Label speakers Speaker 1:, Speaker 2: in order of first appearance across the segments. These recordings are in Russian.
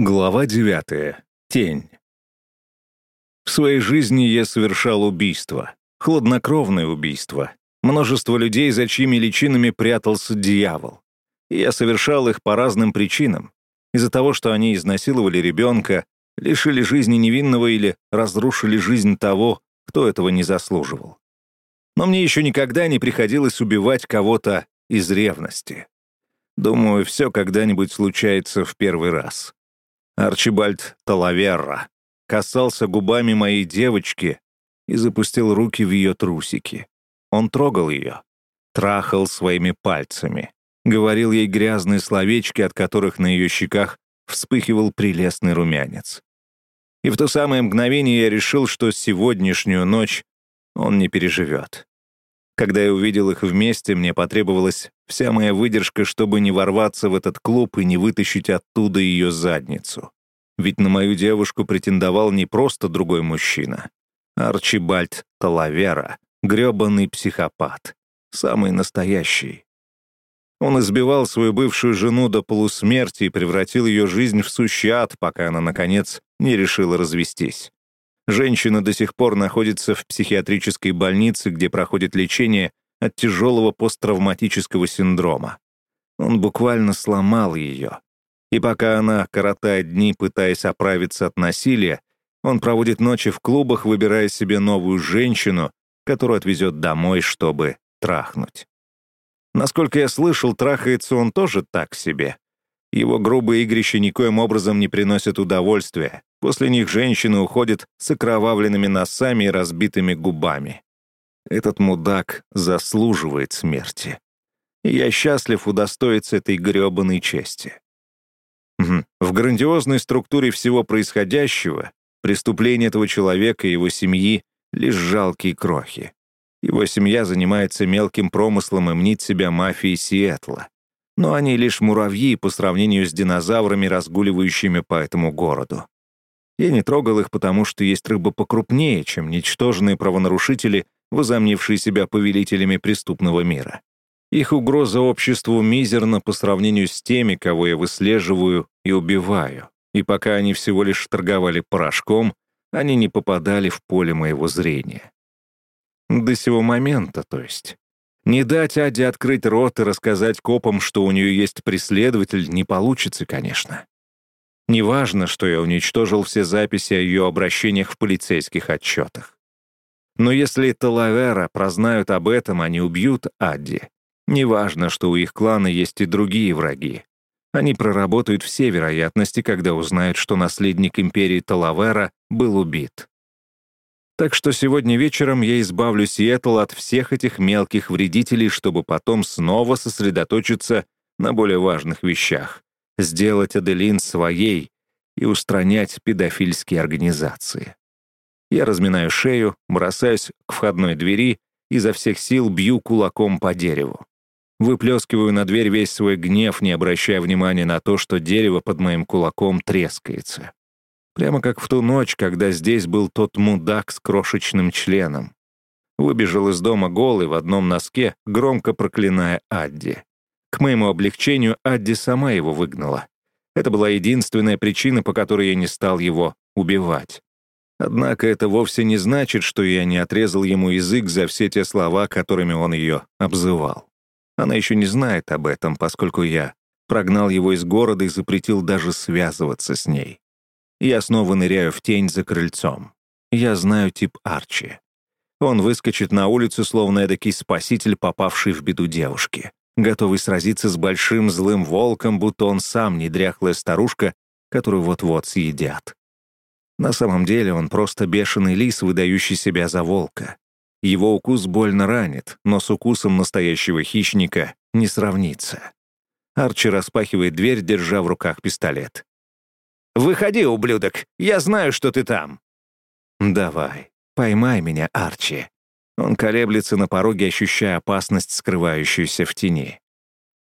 Speaker 1: Глава 9. Тень. В своей жизни я совершал убийство. Хладнокровное убийство. Множество людей, за чьими личинами прятался дьявол. Я совершал их по разным причинам. Из-за того, что они изнасиловали ребенка, лишили жизни невинного или разрушили жизнь того, кто этого не заслуживал. Но мне еще никогда не приходилось убивать кого-то из ревности. Думаю, все когда-нибудь случается в первый раз. Арчибальд Талаверра касался губами моей девочки и запустил руки в ее трусики. Он трогал ее, трахал своими пальцами, говорил ей грязные словечки, от которых на ее щеках вспыхивал прелестный румянец. И в то самое мгновение я решил, что сегодняшнюю ночь он не переживет. Когда я увидел их вместе, мне потребовалась вся моя выдержка, чтобы не ворваться в этот клуб и не вытащить оттуда ее задницу. Ведь на мою девушку претендовал не просто другой мужчина. Арчибальд Талавера, грёбаный психопат. Самый настоящий. Он избивал свою бывшую жену до полусмерти и превратил ее жизнь в сущий ад, пока она, наконец, не решила развестись. Женщина до сих пор находится в психиатрической больнице, где проходит лечение от тяжелого посттравматического синдрома. Он буквально сломал ее. И пока она коротает дни, пытаясь оправиться от насилия, он проводит ночи в клубах, выбирая себе новую женщину, которую отвезет домой, чтобы трахнуть. Насколько я слышал, трахается он тоже так себе. Его грубые игрища никоим образом не приносят удовольствия. После них женщины уходят с окровавленными носами и разбитыми губами. Этот мудак заслуживает смерти. И я счастлив удостоиться этой грёбаной чести. В грандиозной структуре всего происходящего преступление этого человека и его семьи — лишь жалкие крохи. Его семья занимается мелким промыслом и мнит себя мафией Сиэтла. Но они лишь муравьи по сравнению с динозаврами, разгуливающими по этому городу. Я не трогал их, потому что есть рыба покрупнее, чем ничтожные правонарушители, возомнившие себя повелителями преступного мира. Их угроза обществу мизерна по сравнению с теми, кого я выслеживаю и убиваю. И пока они всего лишь торговали порошком, они не попадали в поле моего зрения. До сего момента, то есть. Не дать Аде открыть рот и рассказать копам, что у нее есть преследователь, не получится, конечно. Неважно, что я уничтожил все записи о ее обращениях в полицейских отчетах. Но если Талавера прознают об этом, они убьют Адди. Неважно, что у их клана есть и другие враги. Они проработают все вероятности, когда узнают, что наследник империи Талавера был убит. Так что сегодня вечером я избавлю Сиэтл от всех этих мелких вредителей, чтобы потом снова сосредоточиться на более важных вещах сделать Аделин своей и устранять педофильские организации. Я разминаю шею, бросаюсь к входной двери, изо всех сил бью кулаком по дереву. Выплескиваю на дверь весь свой гнев, не обращая внимания на то, что дерево под моим кулаком трескается. Прямо как в ту ночь, когда здесь был тот мудак с крошечным членом. Выбежал из дома голый в одном носке, громко проклиная Адди. К моему облегчению Адди сама его выгнала. Это была единственная причина, по которой я не стал его убивать. Однако это вовсе не значит, что я не отрезал ему язык за все те слова, которыми он ее обзывал. Она еще не знает об этом, поскольку я прогнал его из города и запретил даже связываться с ней. Я снова ныряю в тень за крыльцом. Я знаю тип Арчи. Он выскочит на улицу, словно эдакий спаситель, попавший в беду девушки готовый сразиться с большим злым волком, будто он сам не дряхлая старушка, которую вот-вот съедят. На самом деле он просто бешеный лис, выдающий себя за волка. Его укус больно ранит, но с укусом настоящего хищника не сравнится. Арчи распахивает дверь, держа в руках пистолет. «Выходи, ублюдок! Я знаю, что ты там!» «Давай, поймай меня, Арчи!» Он колеблется на пороге, ощущая опасность, скрывающуюся в тени.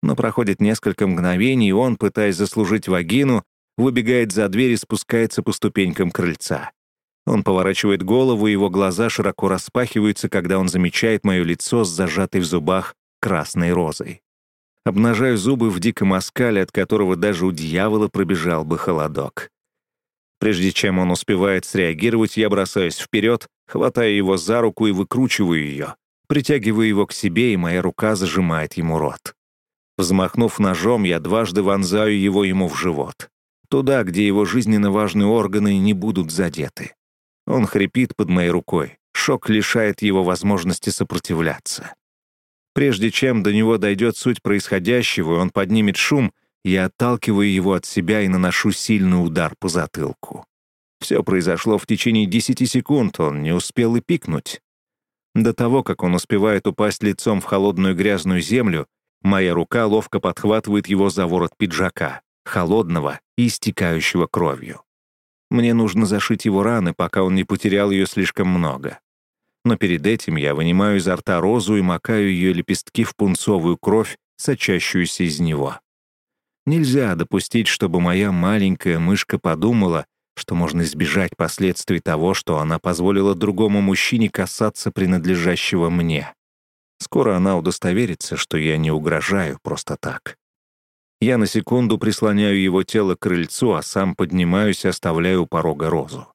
Speaker 1: Но проходит несколько мгновений, и он, пытаясь заслужить вагину, выбегает за дверь и спускается по ступенькам крыльца. Он поворачивает голову, его глаза широко распахиваются, когда он замечает мое лицо с зажатой в зубах красной розой. Обнажаю зубы в диком оскале, от которого даже у дьявола пробежал бы холодок. Прежде чем он успевает среагировать, я бросаюсь вперед, хватаю его за руку и выкручиваю ее. Притягиваю его к себе, и моя рука зажимает ему рот. Взмахнув ножом, я дважды вонзаю его ему в живот. Туда, где его жизненно важные органы не будут задеты. Он хрипит под моей рукой. Шок лишает его возможности сопротивляться. Прежде чем до него дойдет суть происходящего, он поднимет шум, я отталкиваю его от себя и наношу сильный удар по затылку. Все произошло в течение десяти секунд, он не успел и пикнуть. До того, как он успевает упасть лицом в холодную грязную землю, моя рука ловко подхватывает его за ворот пиджака, холодного и истекающего кровью. Мне нужно зашить его раны, пока он не потерял ее слишком много. Но перед этим я вынимаю изо рта розу и макаю ее лепестки в пунцовую кровь, сочащуюся из него. Нельзя допустить, чтобы моя маленькая мышка подумала, что можно избежать последствий того, что она позволила другому мужчине касаться принадлежащего мне. Скоро она удостоверится, что я не угрожаю просто так. Я на секунду прислоняю его тело к крыльцу, а сам поднимаюсь и оставляю у порога розу.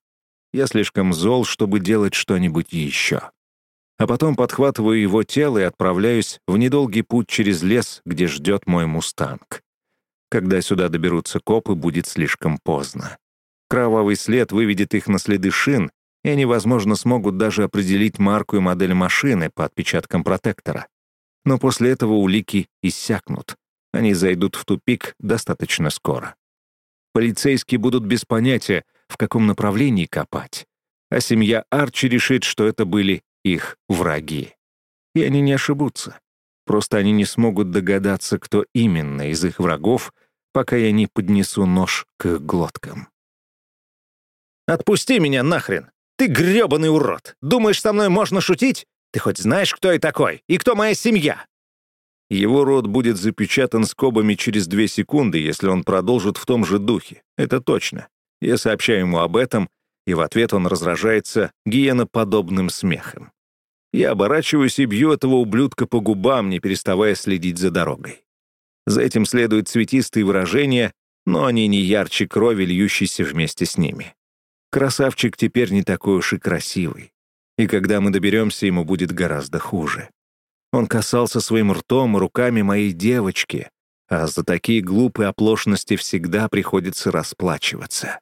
Speaker 1: Я слишком зол, чтобы делать что-нибудь еще. А потом подхватываю его тело и отправляюсь в недолгий путь через лес, где ждет мой мустанг. Когда сюда доберутся копы, будет слишком поздно. Кровавый след выведет их на следы шин, и они, возможно, смогут даже определить марку и модель машины по отпечаткам протектора. Но после этого улики иссякнут. Они зайдут в тупик достаточно скоро. Полицейские будут без понятия, в каком направлении копать. А семья Арчи решит, что это были их враги. И они не ошибутся. Просто они не смогут догадаться, кто именно из их врагов, пока я не поднесу нож к их глоткам.
Speaker 2: «Отпусти меня нахрен! Ты грёбаный урод! Думаешь, со мной можно шутить? Ты хоть знаешь, кто я такой? И кто моя семья?»
Speaker 1: Его рот будет запечатан скобами через две секунды, если он продолжит в том же духе. Это точно. Я сообщаю ему об этом, и в ответ он разражается гиеноподобным смехом. Я оборачиваюсь и бью этого ублюдка по губам, не переставая следить за дорогой. За этим следуют цветистые выражения, но они не ярче крови, льющейся вместе с ними. Красавчик теперь не такой уж и красивый. И когда мы доберемся, ему будет гораздо хуже. Он касался своим ртом и руками моей девочки, а за такие глупые оплошности всегда приходится расплачиваться.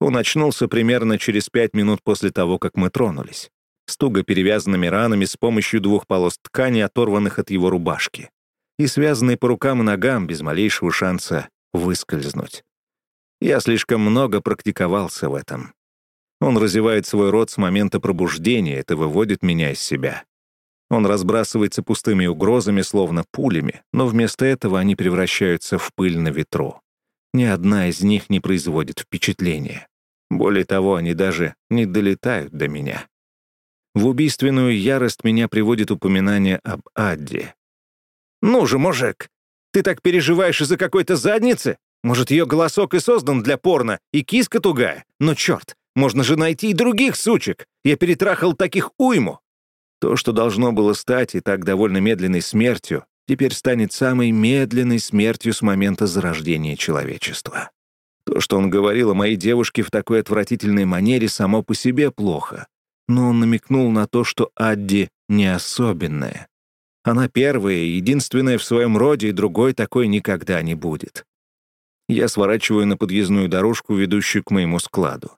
Speaker 1: Он очнулся примерно через пять минут после того, как мы тронулись с туго перевязанными ранами с помощью двух полос ткани, оторванных от его рубашки, и связанный по рукам и ногам без малейшего шанса выскользнуть. Я слишком много практиковался в этом. Он разевает свой рот с момента пробуждения, это выводит меня из себя. Он разбрасывается пустыми угрозами, словно пулями, но вместо этого они превращаются в пыль на ветру. Ни одна из них не производит впечатления. Более того, они даже не долетают до меня. В убийственную ярость меня приводит упоминание об Адде.
Speaker 2: «Ну же, мужик, ты так переживаешь из-за какой-то задницы? Может, ее голосок и создан для порно, и киска тугая? Но черт, можно же найти и других сучек. Я перетрахал таких уйму».
Speaker 1: То, что должно было стать и так довольно медленной смертью, теперь станет самой медленной смертью с момента зарождения человечества. То, что он говорил о моей девушке в такой отвратительной манере, само по себе плохо но он намекнул на то, что Адди не особенная. Она первая и единственная в своем роде, и другой такой никогда не будет. Я сворачиваю на подъездную дорожку, ведущую к моему складу.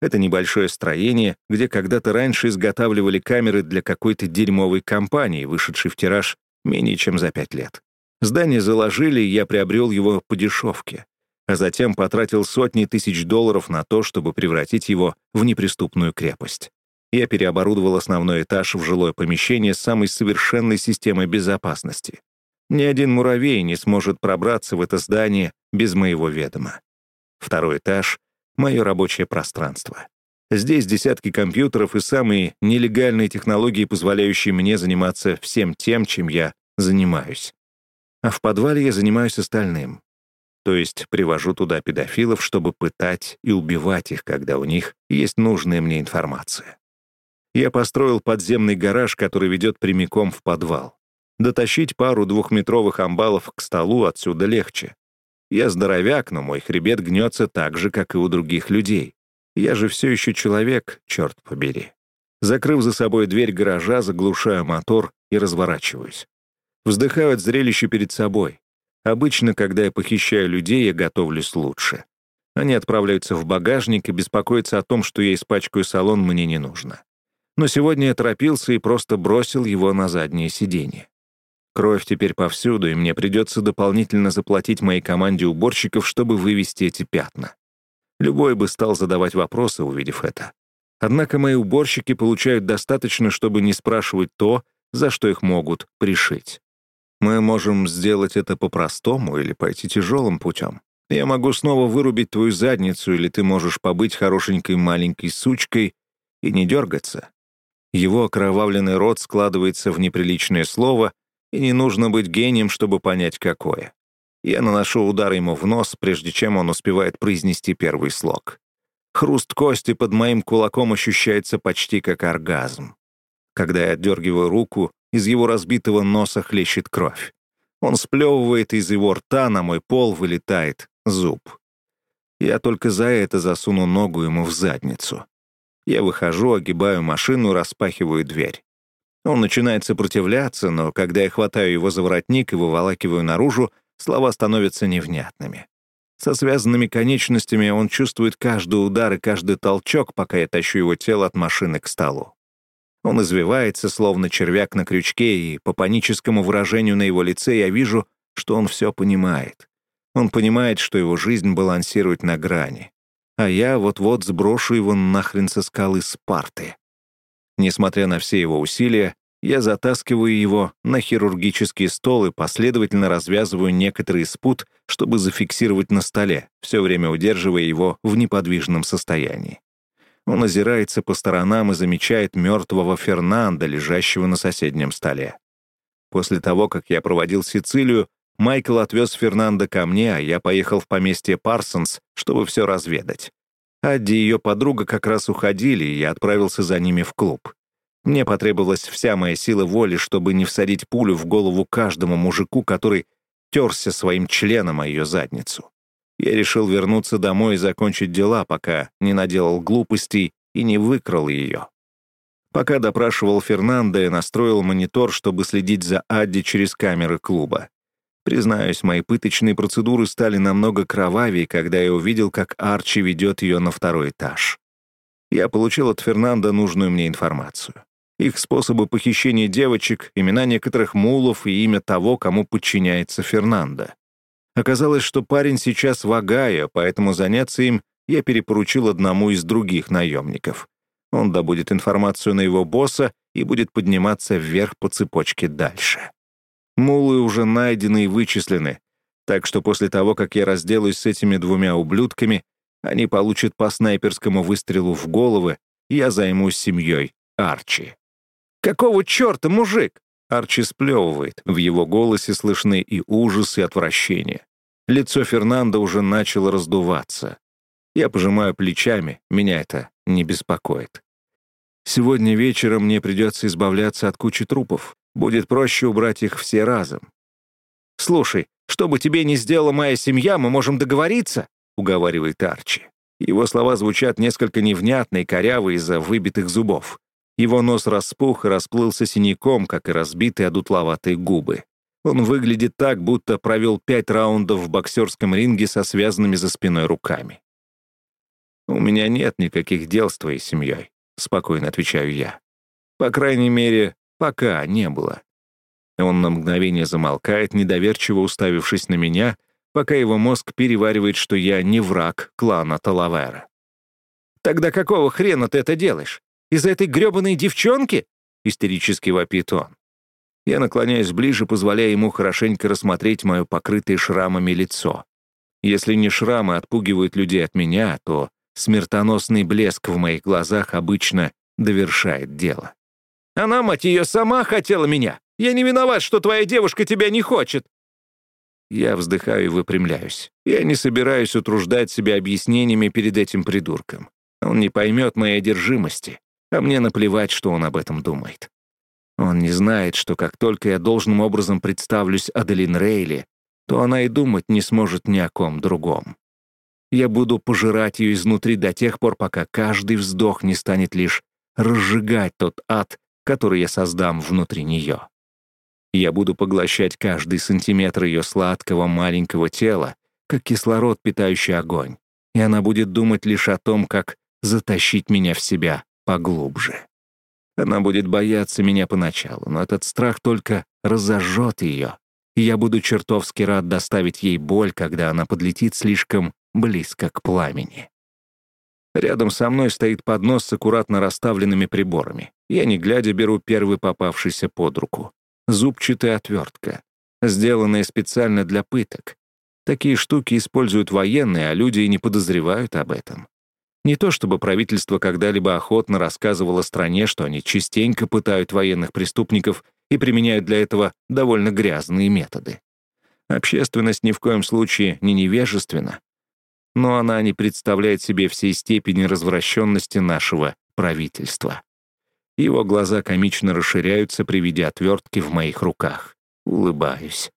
Speaker 1: Это небольшое строение, где когда-то раньше изготавливали камеры для какой-то дерьмовой компании, вышедшей в тираж менее чем за пять лет. Здание заложили, и я приобрел его по дешевке, а затем потратил сотни тысяч долларов на то, чтобы превратить его в неприступную крепость я переоборудовал основной этаж в жилое помещение с самой совершенной системой безопасности. Ни один муравей не сможет пробраться в это здание без моего ведома. Второй этаж — мое рабочее пространство. Здесь десятки компьютеров и самые нелегальные технологии, позволяющие мне заниматься всем тем, чем я занимаюсь. А в подвале я занимаюсь остальным. То есть привожу туда педофилов, чтобы пытать и убивать их, когда у них есть нужная мне информация я построил подземный гараж, который ведет прямиком в подвал. Дотащить пару двухметровых амбалов к столу отсюда легче. Я здоровяк, но мой хребет гнется так же, как и у других людей. Я же все еще человек, черт побери. Закрыв за собой дверь гаража, заглушаю мотор и разворачиваюсь. Вздыхаю от зрелища перед собой. Обычно, когда я похищаю людей, я готовлюсь лучше. Они отправляются в багажник и беспокоятся о том, что я испачкаю салон, мне не нужно. Но сегодня я торопился и просто бросил его на заднее сиденье. Кровь теперь повсюду, и мне придется дополнительно заплатить моей команде уборщиков, чтобы вывести эти пятна. Любой бы стал задавать вопросы, увидев это. Однако мои уборщики получают достаточно, чтобы не спрашивать то, за что их могут пришить. Мы можем сделать это по-простому или пойти тяжелым путем. Я могу снова вырубить твою задницу, или ты можешь побыть хорошенькой маленькой сучкой и не дергаться. Его окровавленный рот складывается в неприличное слово, и не нужно быть гением, чтобы понять, какое. Я наношу удар ему в нос, прежде чем он успевает произнести первый слог. Хруст кости под моим кулаком ощущается почти как оргазм. Когда я отдергиваю руку, из его разбитого носа хлещет кровь. Он сплевывает, из его рта на мой пол вылетает зуб. Я только за это засуну ногу ему в задницу. Я выхожу, огибаю машину, распахиваю дверь. Он начинает сопротивляться, но когда я хватаю его за воротник и выволакиваю наружу, слова становятся невнятными. Со связанными конечностями он чувствует каждый удар и каждый толчок, пока я тащу его тело от машины к столу. Он извивается, словно червяк на крючке, и по паническому выражению на его лице я вижу, что он все понимает. Он понимает, что его жизнь балансирует на грани. А я вот-вот сброшу его нахрен со скалы Спарты. Несмотря на все его усилия, я затаскиваю его на хирургический стол и последовательно развязываю некоторые спут, чтобы зафиксировать на столе, все время удерживая его в неподвижном состоянии. Он озирается по сторонам и замечает мертвого Фернанда, лежащего на соседнем столе. После того, как я проводил Сицилию, Майкл отвез Фернанда ко мне, а я поехал в поместье Парсонс, чтобы все разведать. Адди и ее подруга как раз уходили, и я отправился за ними в клуб. Мне потребовалась вся моя сила воли, чтобы не всадить пулю в голову каждому мужику, который терся своим членом о ее задницу. Я решил вернуться домой и закончить дела, пока не наделал глупостей и не выкрал ее. Пока допрашивал Фернандо, я настроил монитор, чтобы следить за Адди через камеры клуба. Признаюсь, мои пыточные процедуры стали намного кровавее, когда я увидел, как Арчи ведет ее на второй этаж. Я получил от Фернанда нужную мне информацию их способы похищения девочек, имена некоторых мулов и имя того, кому подчиняется Фернандо. Оказалось, что парень сейчас в Огайо, поэтому заняться им я перепоручил одному из других наемников. Он добудет информацию на его босса и будет подниматься вверх по цепочке дальше. Мулы уже найдены и вычислены, так что после того, как я разделаюсь с этими двумя ублюдками, они получат по снайперскому выстрелу в головы, я займусь семьей Арчи. «Какого черта, мужик?» Арчи сплевывает. В его голосе слышны и ужас, и отвращение. Лицо Фернандо уже начало раздуваться. Я пожимаю плечами, меня это не беспокоит. Сегодня вечером мне придется избавляться от кучи трупов. Будет проще убрать их все разом. «Слушай, что бы тебе ни сделала моя семья, мы можем договориться», — уговаривает Арчи. Его слова звучат несколько невнятно и коряво из-за выбитых зубов. Его нос распух и расплылся синяком, как и разбитые одутловатые губы. Он выглядит так, будто провел пять раундов в боксерском ринге со связанными за спиной руками. «У меня нет никаких дел с твоей семьей», — спокойно отвечаю я. «По крайней мере, пока не было». Он на мгновение замолкает, недоверчиво уставившись на меня, пока его мозг переваривает, что я не враг клана Талавера. «Тогда какого хрена ты это делаешь? Из-за этой грёбаной девчонки?» — истерически вопит он. Я наклоняюсь ближе, позволяя ему хорошенько рассмотреть мое покрытое шрамами лицо. Если не шрамы отпугивают людей от меня, то смертоносный блеск в моих глазах обычно довершает дело. «Она, мать ее, сама хотела меня! Я не виноват, что твоя девушка тебя не хочет!» Я вздыхаю и выпрямляюсь. Я не собираюсь утруждать себя объяснениями перед этим придурком. Он не поймет моей одержимости а мне наплевать, что он об этом думает.
Speaker 2: Он не знает, что как только я должным образом представлюсь Аделин Рейли, то она и думать не сможет ни о ком другом. Я буду пожирать ее изнутри до тех пор, пока каждый вздох не станет лишь разжигать тот ад, который я создам внутри нее. Я буду поглощать каждый сантиметр ее сладкого маленького тела, как кислород, питающий огонь, и она будет думать лишь о том, как затащить меня в себя поглубже. Она будет бояться меня поначалу, но этот страх только разожжет ее, и я буду чертовски рад доставить ей боль, когда она подлетит слишком близко к пламени. Рядом со мной стоит поднос с аккуратно расставленными приборами. Я, не глядя, беру первый попавшийся под руку. Зубчатая отвертка, сделанная специально для пыток. Такие штуки используют военные, а люди и не подозревают об этом. Не то чтобы правительство когда-либо охотно рассказывало стране, что они частенько пытают военных преступников и применяют для этого довольно грязные методы. Общественность ни в коем случае не невежественна, но она не представляет себе всей степени развращенности нашего правительства. Его глаза комично расширяются при виде отвертки в моих руках. Улыбаюсь.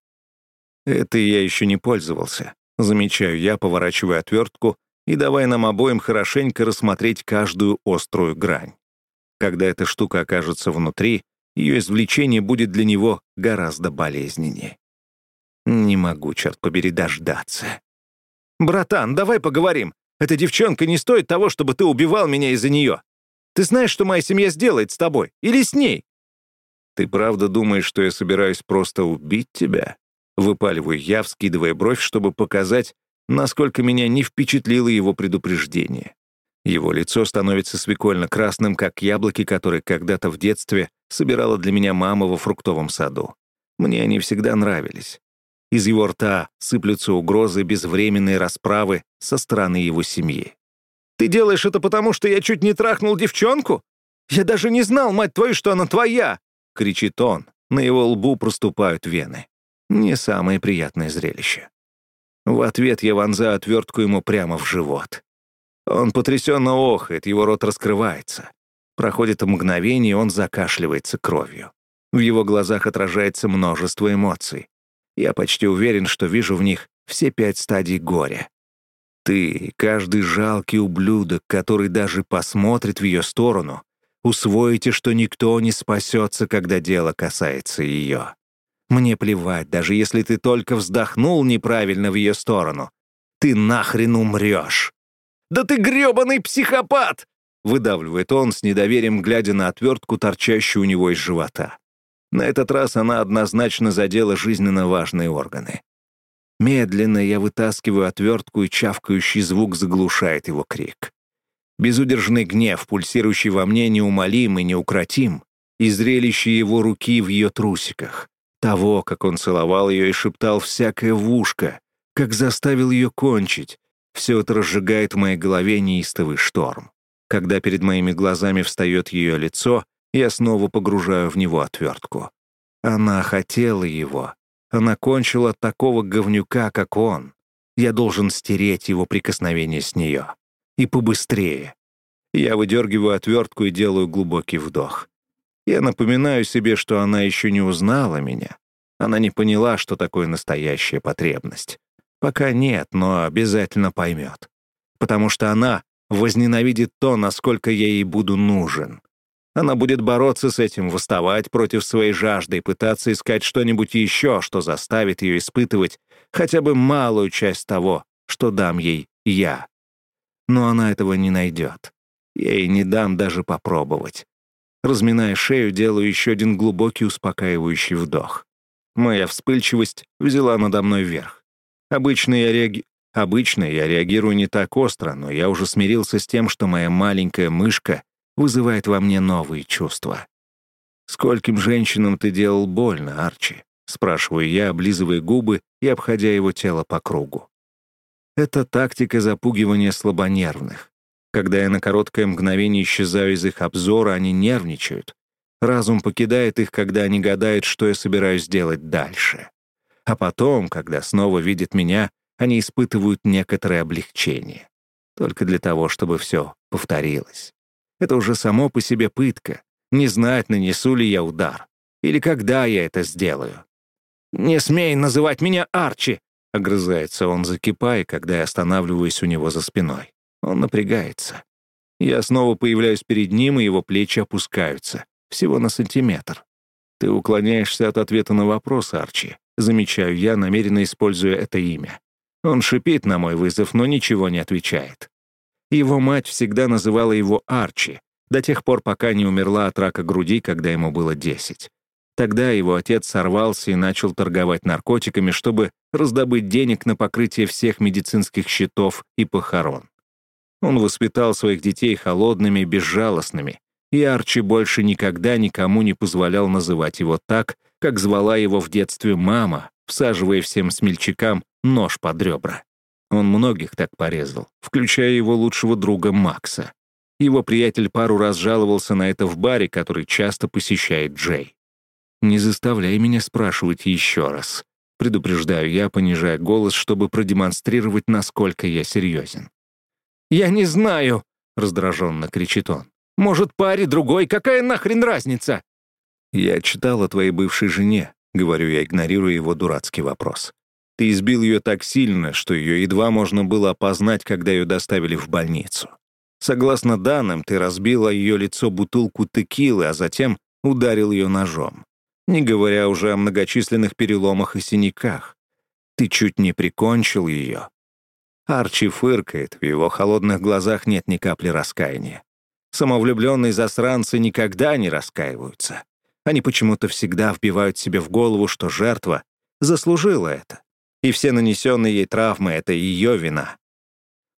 Speaker 2: Это я еще не пользовался. Замечаю я, поворачивая отвертку и давай нам обоим хорошенько рассмотреть каждую острую грань. Когда эта штука окажется внутри, ее извлечение будет для него гораздо болезненнее. Не могу, черт побери, дождаться. «Братан, давай поговорим. Эта девчонка не стоит того, чтобы ты убивал меня из-за нее. Ты знаешь, что моя семья сделает с тобой? Или с ней?» «Ты правда думаешь, что я собираюсь просто убить тебя?» Выпаливаю я, вскидывая бровь, чтобы показать, насколько меня не впечатлило его предупреждение. Его лицо становится свекольно-красным, как яблоки, которые когда-то в детстве собирала для меня мама во фруктовом саду. Мне они всегда нравились. Из его рта сыплются угрозы безвременной расправы со стороны его семьи. «Ты делаешь это потому, что я чуть не трахнул девчонку? Я даже не знал, мать твою, что она твоя!» — кричит он. На его лбу проступают вены. Не самое приятное зрелище. В ответ я вонзаю отвертку ему прямо в живот. Он потрясенно охает, его рот раскрывается. Проходит мгновение, он закашливается кровью. В его глазах отражается множество эмоций. Я почти уверен, что вижу в них все пять стадий горя. Ты, каждый жалкий ублюдок, который даже посмотрит в ее сторону, усвоите, что никто не спасется, когда дело касается ее. Мне плевать, даже если ты только вздохнул неправильно в ее сторону. Ты нахрен умрешь. «Да ты грёбаный психопат!» выдавливает он с недоверием, глядя на отвертку, торчащую у него из живота. На этот раз она однозначно задела жизненно важные органы. Медленно я вытаскиваю отвертку, и чавкающий звук заглушает его крик. Безудержный гнев, пульсирующий во мне, неумолим и неукротим, и зрелище его руки в ее трусиках того, как он целовал ее и шептал всякое в ушко, как заставил ее кончить. Все это разжигает в моей голове неистовый шторм. Когда перед моими глазами встает ее лицо, я снова погружаю в него отвертку. Она хотела его. Она кончила такого говнюка, как он. Я должен стереть его прикосновение с нее. И побыстрее. Я выдергиваю отвертку и делаю глубокий вдох. Я напоминаю себе, что она еще не узнала меня. Она не поняла, что такое настоящая потребность. Пока нет, но обязательно поймет. Потому что она возненавидит то, насколько я ей буду нужен. Она будет бороться с этим, восставать против своей жажды и пытаться искать что-нибудь еще, что заставит ее испытывать хотя бы малую часть того, что дам ей я. Но она этого не найдет. Я ей не дам даже попробовать. Разминая шею, делаю еще один глубокий успокаивающий вдох. Моя вспыльчивость взяла надо мной верх. Обычно я, реаги... Обычно я реагирую не так остро, но я уже смирился с тем, что моя маленькая мышка вызывает во мне новые чувства. «Скольким женщинам ты делал больно, Арчи?» — спрашиваю я, облизывая губы и обходя его тело по кругу. Это тактика запугивания слабонервных. Когда я на короткое мгновение исчезаю из их обзора, они нервничают. Разум покидает их, когда они гадают, что я собираюсь делать дальше. А потом, когда снова видят меня, они испытывают некоторое облегчение. Только для того, чтобы все повторилось. Это уже само по себе пытка. Не знать, нанесу ли я удар. или когда я это сделаю. «Не смей называть меня Арчи!» — огрызается он, закипая, когда я останавливаюсь у него за спиной. Он напрягается. Я снова появляюсь перед ним, и его плечи опускаются. Всего на сантиметр. Ты уклоняешься от ответа на вопрос, Арчи. Замечаю я, намеренно используя это имя. Он шипит на мой вызов, но ничего не отвечает. Его мать всегда называла его Арчи, до тех пор, пока не умерла от рака груди, когда ему было 10. Тогда его отец сорвался и начал торговать наркотиками, чтобы раздобыть денег на покрытие всех медицинских счетов и похорон. Он воспитал своих детей холодными и безжалостными, и Арчи больше никогда никому не позволял называть его так, как звала его в детстве мама, всаживая всем смельчакам нож под ребра. Он многих так порезал, включая его лучшего друга Макса. Его приятель пару раз жаловался на это в баре, который часто посещает Джей. «Не заставляй меня спрашивать еще раз», — предупреждаю я, понижая голос, чтобы продемонстрировать, насколько я серьезен. «Я не знаю!» — раздраженно кричит он. «Может, паре другой? Какая нахрен разница?» «Я читал о твоей бывшей жене», — говорю я, игнорируя его дурацкий вопрос. «Ты избил ее так сильно, что ее едва можно было опознать, когда ее доставили в больницу. Согласно данным, ты разбила ее лицо бутылку текилы, а затем ударил ее ножом. Не говоря уже о многочисленных переломах и синяках. Ты чуть не прикончил ее, Арчи фыркает, в его холодных глазах нет ни капли раскаяния. Самовлюбленные засранцы никогда не раскаиваются. Они почему-то всегда вбивают себе в голову, что жертва заслужила это. И все нанесенные ей травмы — это ее вина.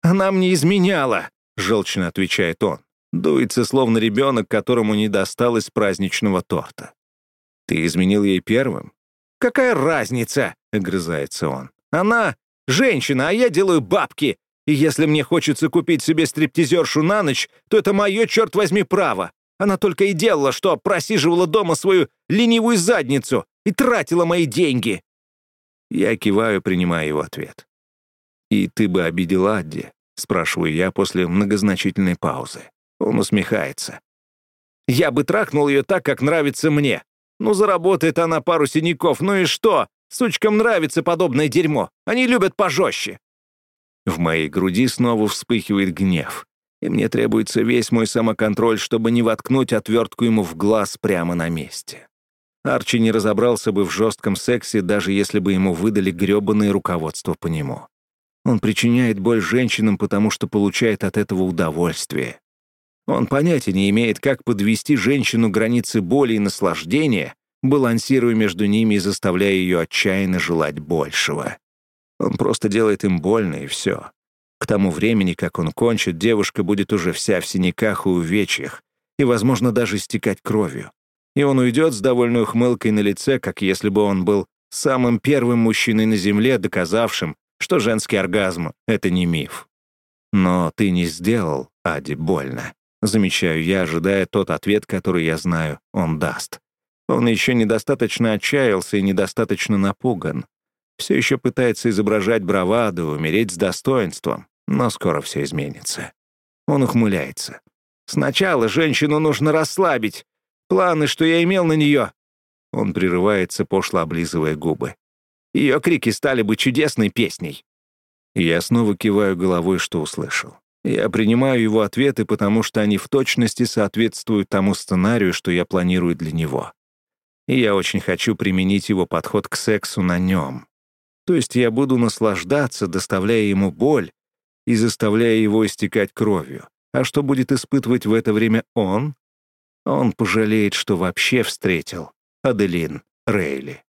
Speaker 2: «Она мне изменяла», — желчно отвечает он. Дуется, словно ребенок, которому не досталось праздничного торта. «Ты изменил ей первым?» «Какая разница?» — огрызается он. «Она Женщина, а я делаю бабки. И если мне хочется купить себе стриптизершу на ночь, то это мое, черт возьми, право. Она только и делала, что просиживала дома свою ленивую задницу и тратила мои деньги». Я киваю, принимая его ответ. «И ты бы обидела Адди?» — спрашиваю я после многозначительной паузы. Он усмехается. «Я бы трахнул ее так, как нравится мне. Ну, заработает она пару синяков, ну и что? Сучкам нравится подобное дерьмо. Они любят пожестче». В моей груди снова вспыхивает гнев, и мне требуется весь мой самоконтроль, чтобы не воткнуть отвертку ему в глаз прямо на месте. Арчи не разобрался бы в жестком сексе, даже если бы ему выдали грёбаное руководство по нему. Он причиняет боль женщинам, потому что получает от этого удовольствие. Он понятия не имеет, как подвести женщину границы боли и наслаждения, балансируя между ними и заставляя ее отчаянно желать большего. Он просто делает им больно, и все. К тому времени, как он кончит, девушка будет уже вся в синяках и увечьях, и, возможно, даже истекать кровью. И он уйдет с довольной ухмылкой на лице, как если бы он был самым первым мужчиной на Земле, доказавшим, что женский оргазм — это не миф. Но ты не сделал Аде больно. Замечаю я, ожидая тот ответ, который я знаю, он даст. Он еще недостаточно отчаялся и недостаточно напуган. Все еще пытается изображать браваду, умереть с достоинством, но скоро все изменится. Он ухмыляется. «Сначала женщину нужно расслабить. Планы, что я имел на нее...» Он прерывается, пошло облизывая губы. Ее крики стали бы чудесной песней. Я снова киваю головой, что услышал. Я принимаю его ответы, потому что они в точности соответствуют тому сценарию, что я планирую для него и я очень хочу применить его подход к сексу на нем. То есть я буду наслаждаться, доставляя ему боль и заставляя его истекать кровью. А что будет испытывать в это время он? Он пожалеет, что вообще встретил Аделин Рейли.